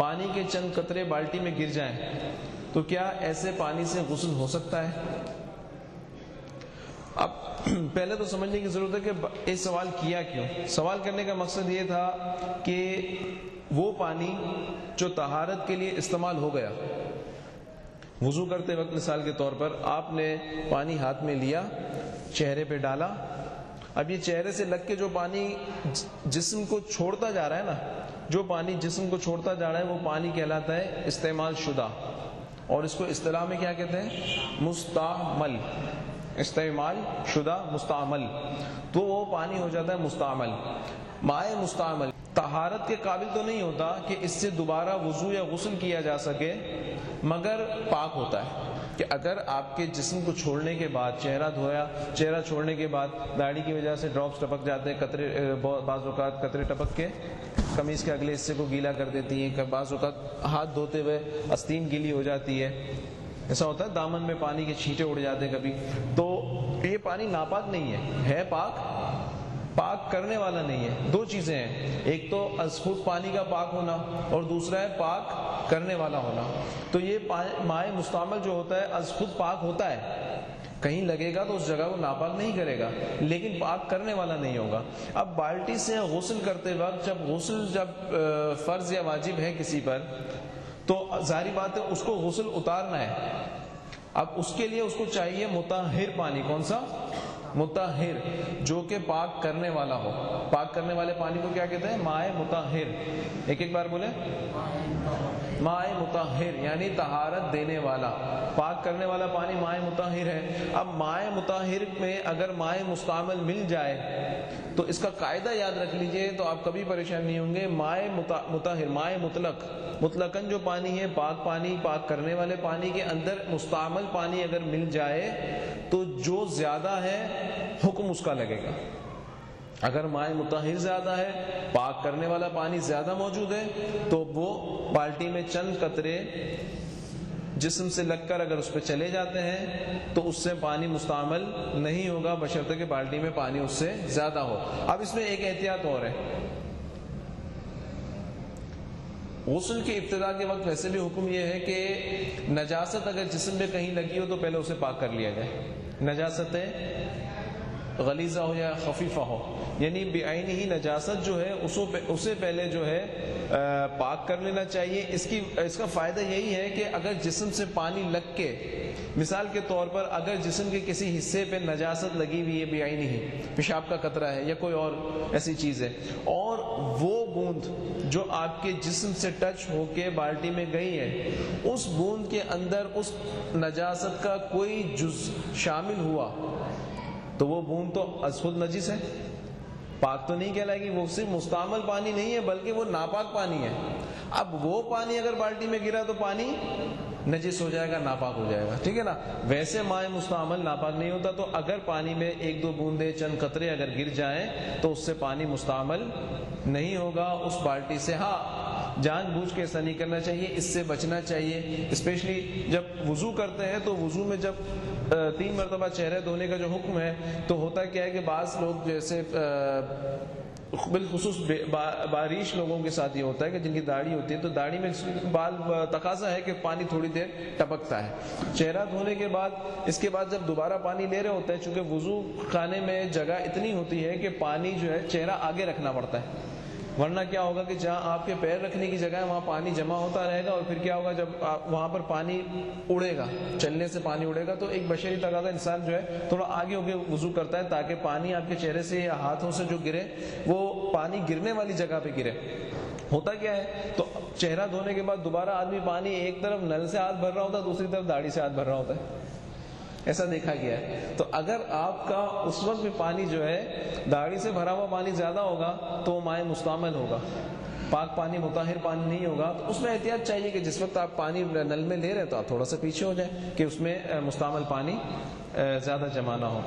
پانی کے چند قطرے بالٹی میں گر جائیں تو کیا ایسے پانی سے غسل ہو سکتا ہے؟ اب پہلے تو سمجھنے کی ضرورت ہے کہ یہ سوال کیا کیوں؟ سوال کرنے کا مقصد یہ تھا کہ وہ پانی جو طہارت کے لیے استعمال ہو گیا، وضو کرتے وقت مثال کے طور پر آپ نے پانی ہاتھ میں لیا، چہرے پہ ڈالا اب یہ چہرے سے لگ کے جو پانی جسم کو چھوڑتا جا رہا ہے نا، جو پانی جسم کو چھوڑتا جا رہا ہے، وہ پانی کہلاتا ہے استعمال شدہ۔ اور اس کو اصطلاح میں کیا کہتے ہیں؟ مستعمل۔ استعمال شدہ، مستعمل۔ تو وہ پانی ہو جاتا ہے مستعمل۔ مائع مستعمل۔ طہارت کے قابل تو نہیں ہوتا کہ اس سے دوبارہ وضو یا غسل کیا جا سکے، مگر پاک ہوتا ہے۔ کہ اگر آپ کے جسم کو چھوڑنے کے بعد چہرہ دھویا، چہرہ چھوڑنے کے بعد داڑھی کی وجہ سے ڈراپس ٹپک جاتے ہیں، قطرے بعض اوقات قطرے ٹپک کے قمیض کے اگلے حصے کو گیلا کر دیتی ہیں بعض اوقات ہاتھ دھوتے ہوئے استین گیلی ہو جاتی ہے۔ ایسا ہوتا ہے دامن میں پانی کے چھینٹے اڑ جاتے ہیں کبھی۔ تو یہ پانی ناپاک نہیں ہے ہے پاک پاک کرنے والا نہیں ہے۔ دو چیزیں ہیں۔ ایک تو از خود پانی کا پاک ہونا اور دوسرا ہے پاک کرنے والا ہونا۔ تو یہ مائع مستعمل جو ہوتا ہے از خود پاک ہوتا ہے۔ کہیں لگے گا تو اس جگہ کو ناپاک نہیں کرے گا، لیکن پاک کرنے والا نہیں ہوگا۔ اب بالٹی سے غسل کرتے وقت جب غسل، جب فرض یا واجب ہے کسی پر، تو ظاہری بات ہے اس کو غسل اتارنا ہے۔ اب اس کے لیے اس کو چاہیے متحر پانی۔ کون سا؟ متحر جو کہ پاک کرنے والا ہو۔ پاک کرنے والے پانی کو کیا کہتے ہیں؟ مائع متحر ایک ایک بار بولے مائع متحر یعنی طہارت دینے والا۔ پاک کرنے والا پانی مائع متحر ہے۔ اب مائع متحر میں اگر مائع مستعمل مل جائے، تو اس کا قاعدہ یاد رکھ لیجیے، تو آپ کبھی پریشان نہیں ہوں گے۔ مائع متحر مائع مطلق۔ مطلقاً جو پانی ہے، پاک پانی، پاک کرنے والے پانی کے اندر مستعمل پانی اگر مل جائے، تو جو زیادہ ہے حکم اس کا لگے گا۔ اگر مائع متحر زیادہ ہے، پاک کرنے والا پانی زیادہ موجود ہے، تو وہ بالٹی میں چند قطرے جسم سے لگ کر اگر اس پہ چلے جاتے ہیں، تو اس سے پانی مستعمل نہیں ہوگا، بشرطے کہ بالٹی میں پانی اس سے زیادہ ہو۔ اب اس میں ایک احتیاط اور ہے۔ غسل کی ابتدا کے وقت ویسے بھی حکم یہ ہے کہ نجاست اگر جسم میں کہیں لگی ہو، تو پہلے اسے پاک کر لیا جائے۔ نجاست غلیظہ ہو یا خفیفہ ہو یعنی بے ہی نجاست جو ہے اسے پہلے جو ہے پاک کر لینا چاہیے۔ اس کی اس کا فائدہ یہی ہے کہ اگر جسم سے پانی لگ کے، مثال کے طور پر اگر جسم کے کسی حصے پہ نجاست لگی ہوئی ہے بےآئین ہی، پیشاب کا قطرہ ہے یا کوئی اور ایسی چیز ہے، اور وہ بوند جو آپ کے جسم سے ٹچ ہو کے بالٹی میں گئی ہے، اس بوند کے اندر اس نجاست کا کوئی جز شامل ہوا تو وہ بوند تو خود نجس ہے۔ پاک تو نہیں کہلائے گی، وہ صرف مستعمل پانی نہیں ہے، بلکہ وہ ناپاک پانی ہے۔ اب وہ پانی اگر بالٹی میں گرا تو پانی نجس ہو جائے گا، ناپاک ہو جائے گا۔ ٹھیک ہے نا؟ ویسے مائع مستعمل ناپاک نہیں ہوتا، تو اگر پانی میں ایک دو بوندے چند قطرے اگر گر جائیں تو اس سے پانی مستعمل نہیں ہوگا۔ اس بالٹی سے ہاں جان بوجھ کے ایسا نہیں کرنا چاہیے، اس سے بچنا چاہیے۔ اسپیشلی جب وضو کرتے ہیں تو وضو میں جب تین مرتبہ چہرے دھونے کا جو حکم ہے، تو ہوتا کیا ہے کہ بعض لوگ جیسے بالخصوص بارش لوگوں کے ساتھ یہ ہوتا ہے کہ جن کی داڑھی ہوتی ہے، تو داڑھی میں بال تقاضا ہے کہ پانی تھوڑی دیر ٹپکتا ہے۔ چہرہ دھونے کے بعد، اس کے بعد جب دوبارہ پانی لے رہے ہوتے ہیں، چونکہ وضو خانے میں جگہ اتنی ہوتی ہے کہ پانی جو ہے چہرہ آگے رکھنا پڑتا ہے۔ ورنہ کیا ہوگا کہ جہاں آپ کے پیر رکھنے کی جگہ ہے، وہاں پانی جمع ہوتا رہے گا اور پھر کیا ہوگا جب وہاں پر پانی اڑے گا، چلنے سے پانی اڑے گا، تو ایک بشری تقاضا انسان جو ہے تھوڑا آگے ہو کے وضو کرتا ہے تاکہ پانی آپ کے چہرے سے یا ہاتھوں سے جو گرے، وہ پانی گرنے والی جگہ پہ گرے۔ ہوتا کیا ہے؟ تو چہرہ دھونے کے بعد دوبارہ آدمی پانی ایک طرف نل سے ہاتھ بھر رہا ہوتا ہے دوسری طرف داڑھی سے ہاتھ بھر رہا ہوتا ہے۔ ایسا دیکھا گیا ہے۔ تو اگر آپ کا اس وقت بھی پانی جو ہے، داڑھی سے بھرا ہوا پانی زیادہ ہوگا تو وہ مائع مستعمل ہوگا۔ پاک پانی متاہر پانی نہیں ہوگا۔ تو اس میں احتیاط چاہیے کہ جس وقت آپ پانی نل میں لے رہے تو آپ تھوڑا سا پیچھے ہو جائیں کہ اس میں مستعمل پانی زیادہ جمع نہ ہو۔